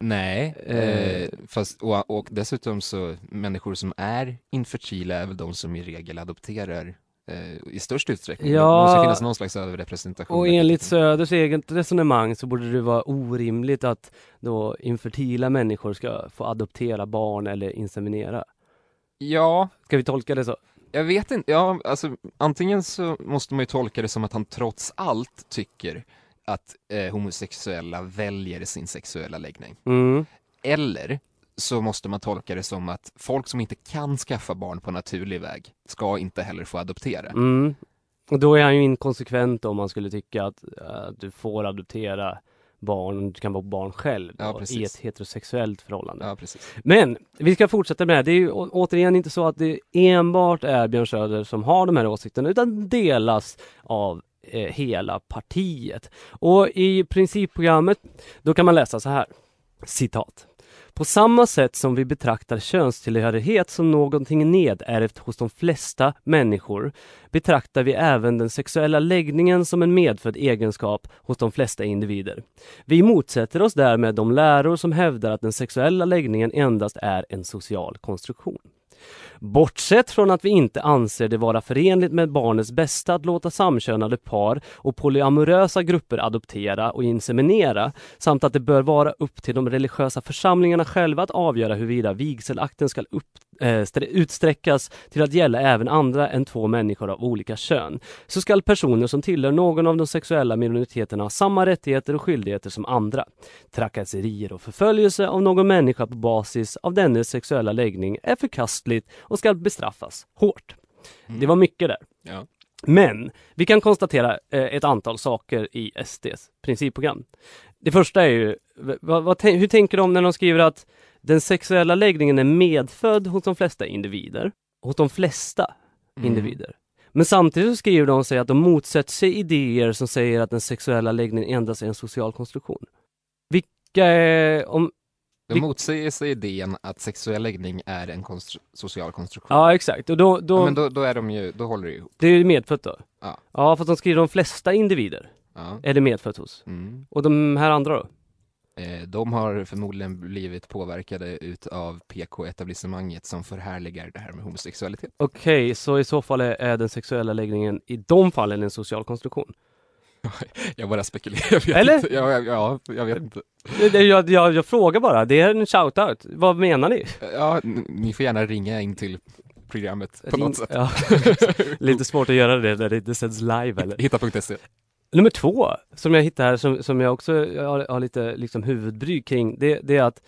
Nej, eh, eh, fast och, och, dessutom så människor som är infertila är väl de som i regel adopterar Eh, i störst utsträckning. Ja, det måste finnas någon slags överrepresentation. Och enligt Söders eget resonemang så borde det vara orimligt att då infertila människor ska få adoptera barn eller inseminera. Ja. Ska vi tolka det så? Jag vet inte, ja alltså antingen så måste man ju tolka det som att han trots allt tycker att eh, homosexuella väljer sin sexuella läggning. Mm. Eller så måste man tolka det som att folk som inte kan skaffa barn på naturlig väg ska inte heller få adoptera. Mm. Och då är han ju inkonsekvent om man skulle tycka att uh, du får adoptera barn, du kan vara barn själv ja, i ett heterosexuellt förhållande. Ja, Men vi ska fortsätta med det här. Det är ju återigen inte så att det enbart är Björn Söder som har de här åsikterna utan delas av eh, hela partiet. Och i principprogrammet då kan man läsa så här. Citat. På samma sätt som vi betraktar könstillhörighet som någonting nedärvt hos de flesta människor betraktar vi även den sexuella läggningen som en medfödd egenskap hos de flesta individer. Vi motsätter oss därmed de läror som hävdar att den sexuella läggningen endast är en social konstruktion. Bortsett från att vi inte anser det vara förenligt med barnets bästa att låta samkönade par och polyamorösa grupper adoptera och inseminera samt att det bör vara upp till de religiösa församlingarna själva att avgöra huruvida vigselakten ska upp, äh, utsträckas till att gälla även andra än två människor av olika kön, så skall personer som tillhör någon av de sexuella minoriteterna ha samma rättigheter och skyldigheter som andra. Trakasserier och förföljelse av någon människa på basis av dennes sexuella läggning är förkastligt och ska bestraffas hårt. Mm. Det var mycket där. Ja. Men vi kan konstatera eh, ett antal saker i SDs principprogram. Det första är ju, vad, vad, hur tänker de när de skriver att den sexuella läggningen är medfödd hos de flesta individer? Hos de flesta Mm. individer. Men samtidigt så skriver de sig att de motsätter sig idéer som säger att den sexuella läggningen endast är en social konstruktion. Vilka är, om, De Vi- motsäger sig idén att sexuell läggning är en konstru- social konstruktion. ja exakt, och då, då, Ja, men då, då är de ju, då håller det ihop. det är medfött då? Ja. Ja, fast de skriver de flesta individer Ja. är det medfött hos. Mm. Och de här andra då? Eh, De har förmodligen blivit påverkade utav PK-etablissemanget som förhärligar det här med homosexualitet. Okej, så i så fall är, är den sexuella läggningen i de fallen en social konstruktion? Jag bara spekulerar. Jag Eller? Ja, ja, ja, jag vet inte. Jag, jag, jag frågar bara, det är en shout-out. Vad menar ni? Ja, ni får gärna ringa in till programmet på något sätt. Ja, lite svårt att göra det när det inte sänds live eller? Hitta.se. Nummer två, som jag hittar här, som, som jag också har, har lite liksom huvudbry kring, det, det är att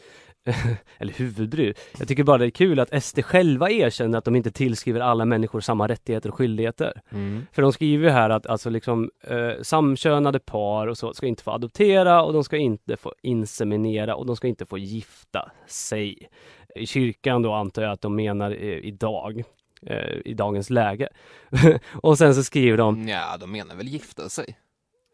eller huvudbry. Jag tycker bara det är kul att SD själva erkänner att de inte tillskriver alla människor samma rättigheter och skyldigheter. Mm. För de skriver ju här att alltså liksom eh, samkönade par och så ska inte få adoptera och de ska inte få inseminera och de ska inte få gifta sig. I kyrkan då antar jag att de menar eh, idag, eh, i dagens läge. och sen så skriver de Ja, de menar väl gifta sig?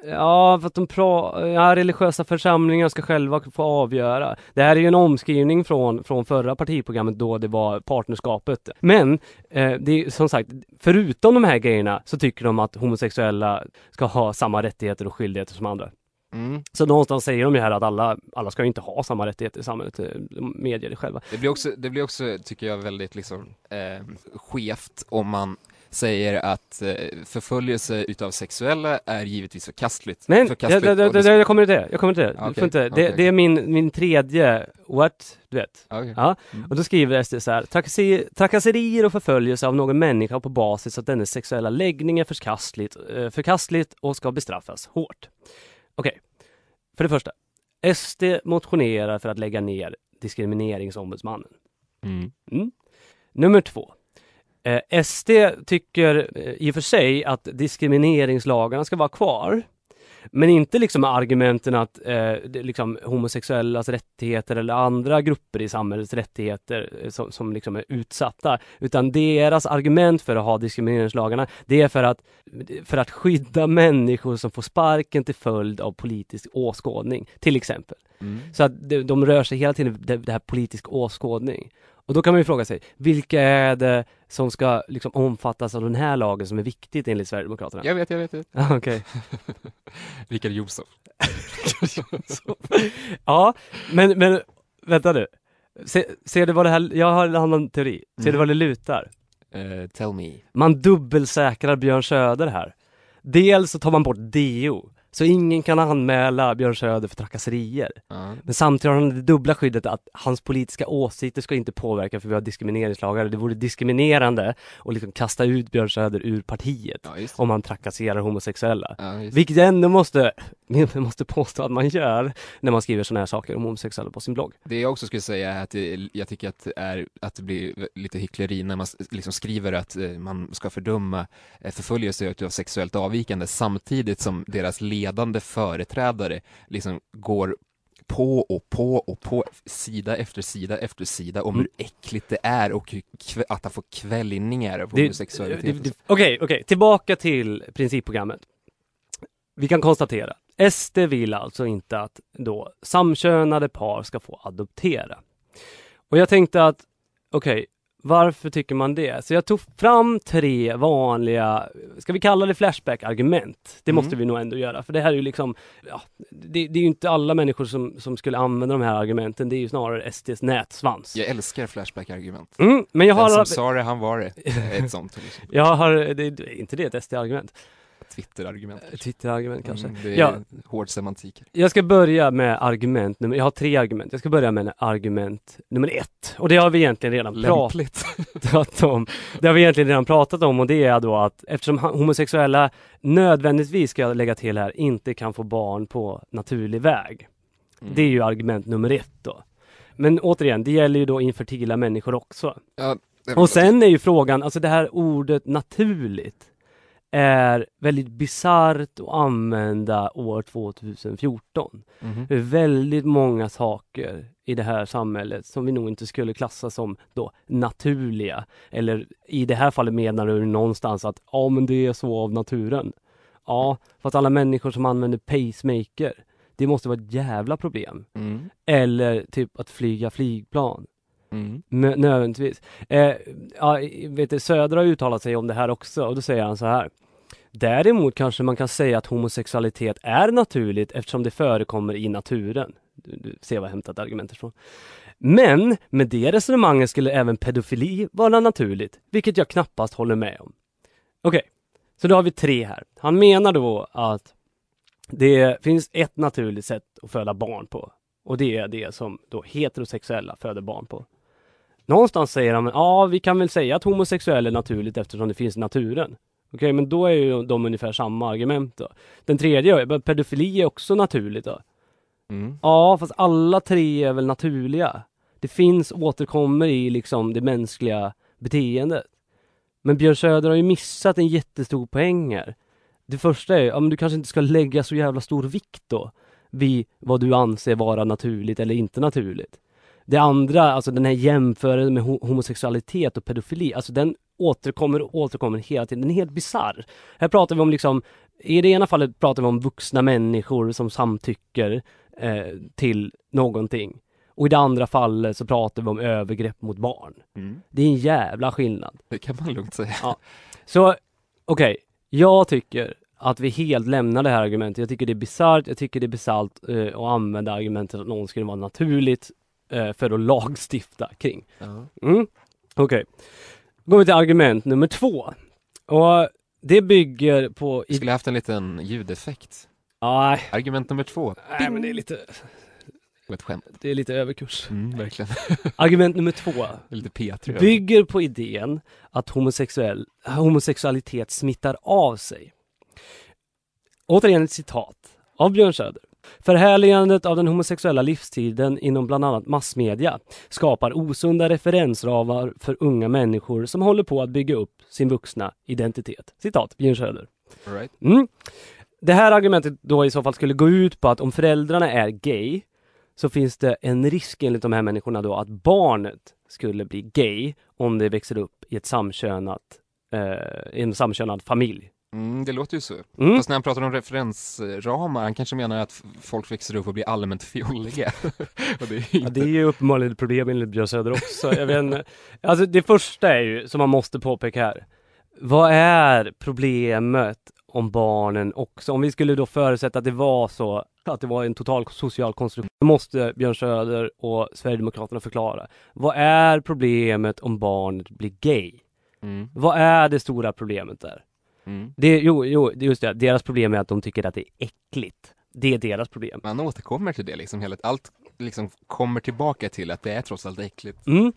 Ja, för att de pra- ja, religiösa församlingar ska själva få avgöra. Det här är ju en omskrivning från, från förra partiprogrammet då det var partnerskapet. Men eh, det är som sagt, förutom de här grejerna så tycker de att homosexuella ska ha samma rättigheter och skyldigheter som andra. Mm. Så någonstans säger de ju här att alla, alla ska inte ha samma rättigheter i samhället. eh, De medger det själva. Det blir också, det blir också tycker jag, väldigt liksom, eh, skevt om man säger att eh, förföljelse utav sexuella är givetvis förkastligt. Men, förkastligt jag, jag, jag kommer till det. Jag kommer till det. Du Okej, får inte, det, okej. det är min, min tredje, what? Du vet. Okej. Ja, Mm. och då skriver SD så här. "Trakasse- Trakasserier och förföljelse av någon människa på basis av dennes sexuella läggning är förkastligt, eh, förkastligt och ska bestraffas hårt. Okej, för det första. SD motionerar för att lägga ner Diskrimineringsombudsmannen. Mm. Mm. Nummer två. Eh, SD tycker eh, i och för sig att diskrimineringslagarna ska vara kvar. Men inte liksom med argumenten att eh, liksom homosexuellas rättigheter eller andra grupper i samhällets rättigheter eh, som, som liksom är utsatta. Utan deras argument för att ha diskrimineringslagarna, det är för att, för att skydda människor som får sparken till följd av politisk åskådning, till exempel. Mm. Så att de, de rör sig hela tiden det, det här politisk åskådning. Och då kan man ju fråga sig, vilka är det som ska liksom omfattas av den här lagen som är viktigt enligt Sverigedemokraterna? Jag vet, jag vet. Jag vet. Ja, Okej. Richard Jomshof. ja, men, men vänta nu. Se, ser du vad det här, jag har en annan teori. Ser du Mm. vad det lutar? Eh, tell me. Man dubbelsäkrar Björn Söder här. Dels så tar man bort DO, så ingen kan anmäla Björn Söder för trakasserier. Ja. Men samtidigt har han det dubbla skyddet att hans politiska åsikter ska inte påverka för vi har diskrimineringslagar. Det vore diskriminerande att liksom kasta ut Björn Söder ur partiet Ja, om man trakasserar homosexuella. Ja. Vilket jag ändå måste, måste påstå att man gör när man skriver sådana här saker om homosexuella på sin blogg. Det jag också skulle säga är att det, jag tycker att det, är, att det blir lite hyckleri när man liksom skriver att eh, man ska fördöma eh, förföljelse utav sexuellt avvikande samtidigt som deras ledande företrädare liksom går på och på och på sida efter sida efter sida om Mm. hur äckligt det är och hur kve, att han får kvällningar av Det- homosexualitet. Okej, okej, tillbaka till principprogrammet. Vi kan konstatera, SD vill alltså inte att då samkönade par ska få adoptera. Och jag tänkte att, okej, Varför tycker man det? Så jag tog fram tre vanliga, ska vi kalla det flashback-argument? Det måste Mm. vi nog ändå göra, för det här är ju liksom, ja, det, det är ju inte alla människor som, som skulle använda de här argumenten, det är ju snarare SDs nätsvans. Jag älskar Flashback-argument. Mm, men jag Den som har, sa det, han var det. Ett sånt. Jag har, det, inte det ett SD-argument? Twitter-argument. Twitter-argument kanske. Mm, det är Ja. hård semantik. Jag ska börja med argument nummer, jag har tre argument. Jag ska börja med argument nummer ett. Och det har vi egentligen redan pratat Lämpligt. pratat om. Det har vi egentligen redan pratat om och det är då att eftersom homosexuella nödvändigtvis, ska jag lägga till här, inte kan få barn på naturlig väg. Mm. Det är ju argument nummer ett då. Men återigen, det gäller ju då infertila människor också. Ja, Och sen är ju frågan, alltså det här ordet naturligt är väldigt bisarrt att använda år 2014. Mhm. Det är väldigt många saker i det här samhället som vi nog inte skulle klassa som då naturliga. Eller i det här fallet menar du någonstans att ja men det är så av naturen. Ja, för att alla människor som använder pacemaker, det måste vara ett jävla problem. Mm. Eller typ att flyga flygplan. Mm. Nö- Nödvändigtvis. Eh, ja, vet du, Söder har uttalat sig om det här också och då säger han så här. Däremot kanske man kan säga att homosexualitet är naturligt eftersom det förekommer i naturen. Du, du ser vad jag hämtat argumentet från. Men med det resonemanget skulle även pedofili vara naturligt, vilket jag knappast håller med om. Okej, så då har vi tre här. Han menar då att det finns ett naturligt sätt att föda barn på och det är det som då heterosexuella föder barn på. Någonstans säger han, ja vi kan väl säga att homosexuell är naturligt eftersom det finns i naturen. Okej, men då är ju de ungefär samma argument då. Den tredje, pedofili är också naturligt då. Mm. Ja, fast alla tre är väl naturliga. Det finns, återkommer i liksom det mänskliga beteendet. Men Björn Söder har ju missat en jättestor poäng här. Det första är, ja men du kanske inte ska lägga så jävla stor vikt då vid vad du anser vara naturligt eller inte naturligt. Det andra, alltså den här jämförelsen med ho- homosexualitet och pedofili, alltså den återkommer och återkommer hela tiden. Den är helt bisarr. Här pratar vi om liksom, i det ena fallet pratar vi om vuxna människor som samtycker eh, till någonting. Och i det andra fallet så pratar vi om övergrepp mot barn. Mm. Det är en jävla skillnad. Det kan man lugnt säga. Så okej, jag tycker att vi helt lämnar det här argumentet. Jag tycker det är bisarrt, jag tycker det är bisarrt eh, att använda argumentet att någon skulle vara naturligt för att lagstifta kring. Mm. Okej, går vi till argument nummer två. Och det bygger på... Vi skulle haft en liten ljudeffekt. Nej, Argument nummer två. nej men det är lite, Det var ett skämt. det är lite överkurs. Mm, verkligen. Argument nummer två. Lite P3. bygger på idén att homosexuell, homosexualitet smittar av sig. Återigen ett citat av Björn Söder. Förhärligandet av den homosexuella livstiden inom bland annat massmedia skapar osunda referensramar för unga människor som håller på att bygga upp sin vuxna identitet. Citat Björn Söder. Right. Mm. Det här argumentet då i så fall skulle gå ut på att om föräldrarna är gay så finns det en risk enligt de här människorna då att barnet skulle bli gay om det växer upp i ett samkönat, eh, en samkönad familj. Mm, det låter ju så. Mm. Fast när han pratar om referensramar, han kanske menar att folk växer upp och blir allmänt fjolliga. det är ju Ja, inte... det är ju uppenbarligen ett problem enligt Björn Söder också. Jag vet inte. Alltså det första är ju, som man måste påpeka här. Vad är problemet om barnen också? Om vi skulle då förutsätta att det var så, att det var en total social konstruktion, då måste Björn Söder och Sverigedemokraterna förklara. Vad är problemet om barnet blir gay? Mm, Vad är det stora problemet där? Mm. Det, jo, jo, just det. Deras problem är att de tycker att det är äckligt. Det är deras problem. Man återkommer till det liksom, hela, allt liksom kommer tillbaka till att det är trots allt äckligt. Mm.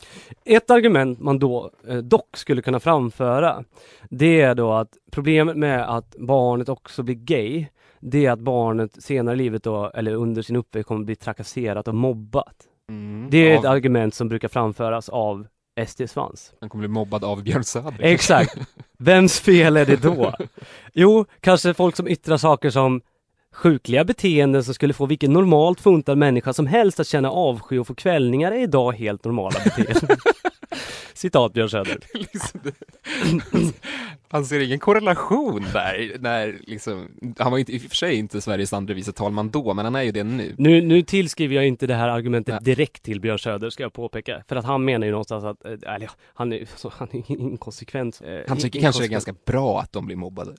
Ett argument man då eh, dock skulle kunna framföra det är då att problemet med att barnet också blir gay det är att barnet senare i livet då, eller under sin uppväxt kommer bli trakasserat och mobbat. Mm. Det är ett av, argument som brukar framföras av SD-svans. Han kommer bli mobbad av Björn Söder. Exakt. Vems fel är det då? Jo, kanske folk som yttrar saker som Sjukliga beteenden som skulle få vilken normalt funtad människa som helst att känna avsky och få kvällningar är idag helt normala beteenden. Citat Björn Söder. Han ser ingen korrelation där, när liksom, han var inte, i och för sig inte Sveriges andre vice talman då, men han är ju det nu. Nu, nu tillskriver jag inte det här argumentet Nej. direkt till Björn Söder, ska jag påpeka. För att han menar ju någonstans att, eh, eller ja, han är, så, han är inkonsekvent. Han tycker kanske det är ganska bra att de blir mobbade.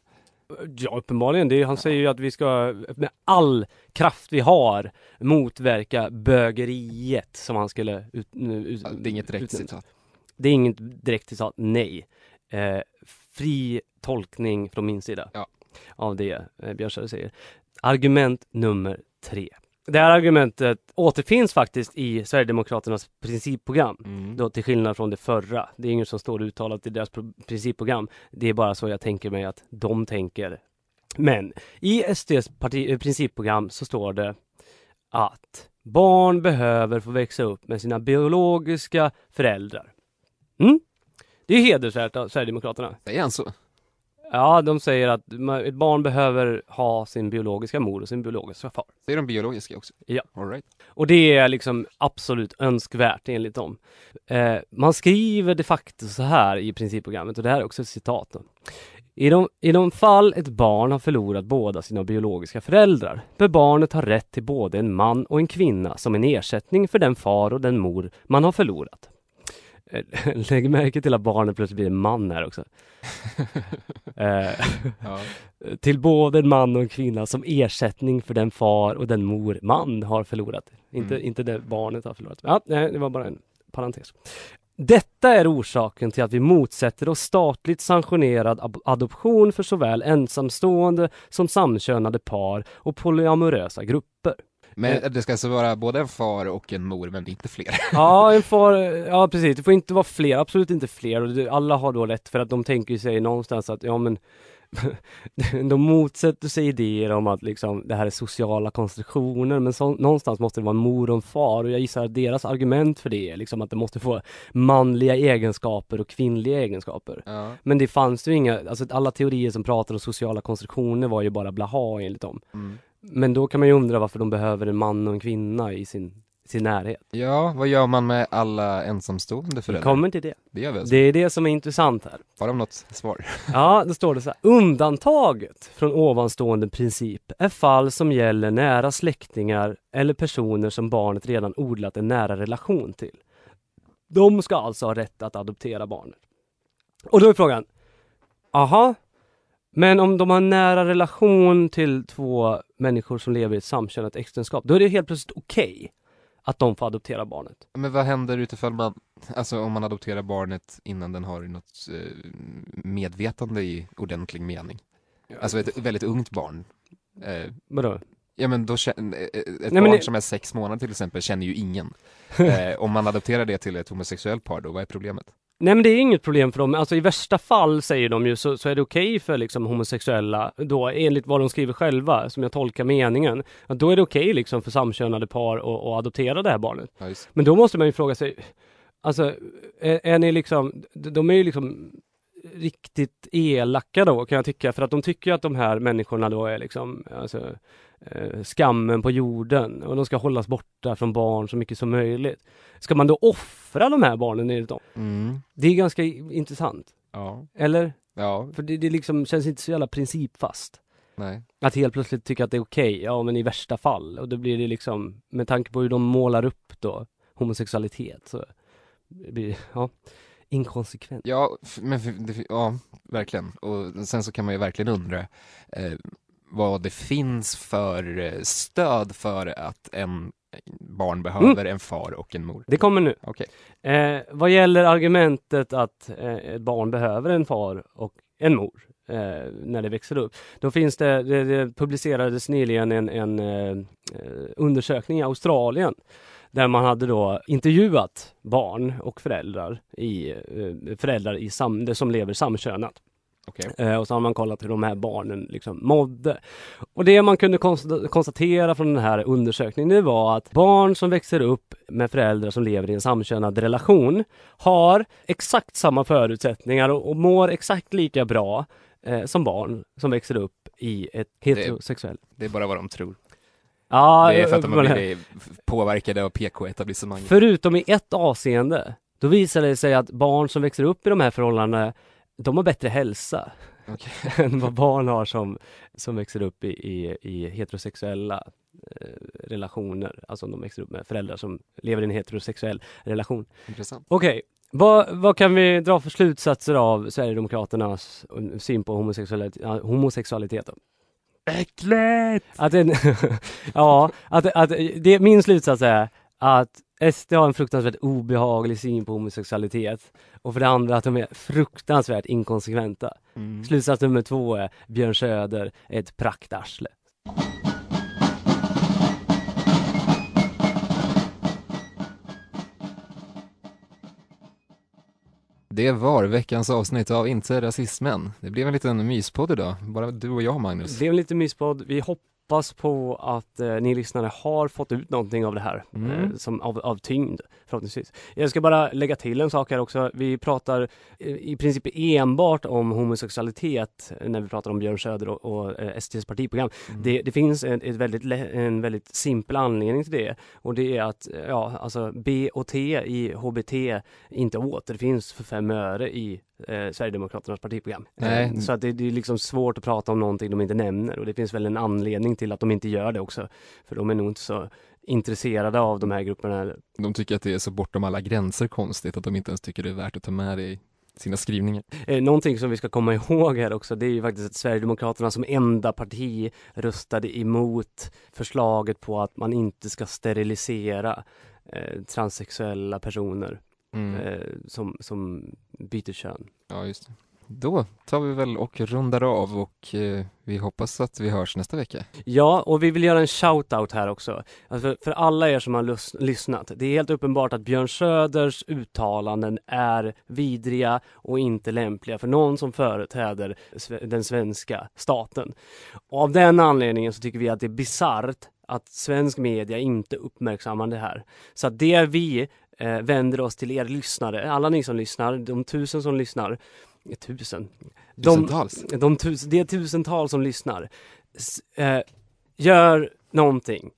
Ja, uppenbarligen. Det, han säger ju att vi ska med all kraft vi har motverka bögeriet som han skulle ut, nu, ut, Det är inget direkt utnämna. citat. Det är inget direkt citat, nej. Eh, fri tolkning från min sida Ja. av det eh, Björn Söder säger. Argument nummer tre. Det här argumentet återfinns faktiskt i Sverigedemokraternas principprogram. Mm. Då, till skillnad från det förra. Det är inget som står uttalat i deras pro- principprogram. Det är bara så jag tänker mig att de tänker. Men i SDs parti, eh, principprogram så står det att barn behöver få växa upp med sina biologiska föräldrar. Mm? Det är hedersvärt av Sverigedemokraterna. Säger han så? Ja, de säger att ett barn behöver ha sin biologiska mor och sin biologiska far. Säger de biologiska också? Ja. All right. Och det är liksom absolut önskvärt enligt dem. Eh, man skriver de facto så här i principprogrammet och det här är också ett citat. Då. I de, I de fall ett barn har förlorat båda sina biologiska föräldrar bör barnet ha rätt till både en man och en kvinna som en ersättning för den far och den mor man har förlorat. Eh, Lägg märke till att barnet plötsligt blir en man här också. Eh, Ja. till både en man och en kvinna som ersättning för den far och den mor man har förlorat. Inte, Mm. inte det barnet har förlorat. Ja, nej, det var bara en parentes. Detta är orsaken till att vi motsätter oss statligt sanktionerad adoption för såväl ensamstående som samkönade par och polyamorösa grupper. Men det ska alltså vara både en far och en mor, men inte fler. Ja, en far, ja precis. Det får inte vara fler, absolut inte fler. Och det, alla har då rätt för att de tänker sig någonstans att, ja men de motsätter sig idéer om att liksom det här är sociala konstruktioner men så, någonstans måste det vara en mor och en far och jag gissar att deras argument för det är liksom att det måste få manliga egenskaper och kvinnliga egenskaper. Ja. Men det fanns ju inga, alltså alla teorier som pratar om sociala konstruktioner var ju bara blaha enligt dem. Mm. Men då kan man ju undra varför de behöver en man och en kvinna i sin, sin närhet. ja, vad gör man med alla ensamstående Vi föräldrar? kommer till det. Det gör vi alltså. Det är det som är intressant här. Har de något svar? Ja, då står det så här. Undantaget från ovanstående princip är fall som gäller nära släktingar eller personer som barnet redan odlat en nära relation till. De ska alltså ha rätt att adoptera barnet. Och då är frågan, aha, men om de har en nära relation till två människor som lever i ett samkönat äktenskap, då är det helt plötsligt okej att de får adoptera barnet. Men vad händer utifall man, alltså om man adopterar barnet innan den har något eh, medvetande i ordentlig mening? Alltså ett väldigt ungt barn. Eh, Vadå? ja men då känner, ett Nej, barn det- som är sex månader till exempel känner ju ingen. Eh, om man adopterar det till ett homosexuellt par då, vad är problemet? Nej men det är inget problem för dem. Alltså i värsta fall säger de ju så, så är det okej för liksom homosexuella då enligt vad de skriver själva, som jag tolkar meningen. Att då är det okej liksom för samkönade par att adoptera det här barnet. Just. Men då måste man ju fråga sig, alltså är, är ni liksom, de är ju liksom riktigt elaka då kan jag tycka för att de tycker att de här människorna då är liksom alltså, skammen på jorden och de ska hållas borta från barn så mycket som möjligt. Ska man då offra de här barnen enligt dem? Mm. Det är ganska intressant. Ja. Eller? Ja, För det, det liksom känns inte så jävla principfast. nej. Att helt plötsligt tycka att det är okej, ja men i värsta fall. Och då blir det liksom, med tanke på hur de målar upp då homosexualitet så blir ja, inkonsekvent. Ja, men ja, verkligen. Och sen så kan man ju verkligen undra eh, vad det finns för eh, stöd för att en barn behöver en far och en mor. Det kommer nu. Okej. Eh, vad gäller argumentet att eh, ett barn behöver en far och en mor eh, när det växer upp. Då finns det, det, det publicerades nyligen en, en eh, undersökning i Australien där man hade då intervjuat barn och föräldrar i eh, föräldrar i sam, som lever samkönat. Okej. Eh, och så har man kollat hur de här barnen liksom mådde. Och det man kunde konst- konstatera från den här undersökningen det var att barn som växer upp med föräldrar som lever i en samkönad relation har exakt samma förutsättningar och, och mår exakt lika bra eh, som barn som växer upp i ett heterosexuellt. Det är bara vad de tror. Ja, Det är för att de har blivit påverkade av PK-etablissemanget. Förutom i ett avseende. Då visar det sig att barn som växer upp i de här förhållandena de har bättre hälsa Okej. än vad barn har som, som växer upp i, i, i heterosexuella eh, relationer. Alltså om de växer upp med föräldrar som lever i en heterosexuell relation. Intressant. Okej, vad, vad kan vi dra för slutsatser av Sverigedemokraternas syn på homosexualitet? homosexualitet då? Äckligt! Att en, ja, att, att det, min slutsats är att SD har en fruktansvärt obehaglig syn på homosexualitet och för det andra att de är fruktansvärt inkonsekventa. Mm. Slutsats nummer två är Björn Söder är ett praktarsle. Det var veckans avsnitt av Inte rasismen. Det blev en liten myspodd idag, bara du och jag Magnus. Det blev en liten myspodd. Vi hoppas på att eh, ni lyssnare har fått ut någonting av det här, Mm. eh, som av, av tyngd förhoppningsvis. Jag ska bara lägga till en sak här också. Vi pratar eh, i princip enbart om homosexualitet när vi pratar om Björn Söder och, och eh, SDs partiprogram. Mm. Det, det finns en, ett väldigt, en väldigt simpel anledning till det och det är att eh, ja, alltså B och T i HBT inte återfinns för fem öre i eh, Sverigedemokraternas partiprogram. Eh, Så att det, det är liksom svårt att prata om någonting de inte nämner och det finns väl en anledning till att de inte gör det också. För de är nog inte så intresserade av de här grupperna. De tycker att det är så bortom alla gränser konstigt att de inte ens tycker det är värt att ta med det i sina skrivningar. Eh, någonting som vi ska komma ihåg här också, det är ju faktiskt att Sverigedemokraterna som enda parti röstade emot förslaget på att man inte ska sterilisera eh, transsexuella personer Mm. eh, som, som byter kön. Ja, just det. Då tar vi väl och rundar av och eh, vi hoppas att vi hörs nästa vecka. Ja, och vi vill göra en shout-out här också. Alltså för alla er som har lus- lyssnat. Det är helt uppenbart att Björn Söders uttalanden är vidriga och inte lämpliga för någon som företräder sve- den svenska staten. Och av den anledningen så tycker vi att det är bisarrt att svensk media inte uppmärksammar det här. Så att det vi eh, vänder oss till er lyssnare, alla ni som lyssnar, de tusen som lyssnar, eh, tusen, de, Tusentals. de tus, det är tusentals som lyssnar. S- eh, gör någonting.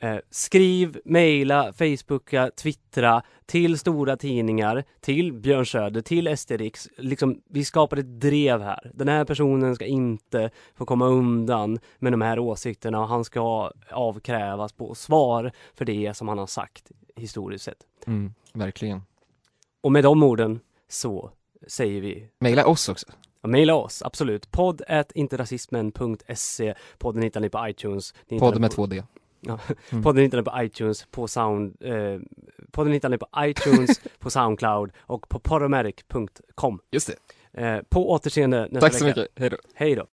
Eh, skriv, mejla, facebooka, twittra till stora tidningar, till Björn Söder, till Esterix. Liksom, vi skapar ett drev här. Den här personen ska inte få komma undan med de här åsikterna och han ska avkrävas på svar för det som han har sagt historiskt sett. Mm, verkligen. Och med de orden så säger vi Maila oss också. Ja, Maila oss, absolut. Podd at interrasismen.se Podden hittar ni på iTunes. Ni Podd med på, två D. Ja, Mm. podden hittar ni på iTunes, på Sound... Eh, podden hittar ni på iTunes, på Soundcloud och på podomatic.com. Just det. Eh, på återseende nästa Tack så vecka. mycket. Hej då. Hej då.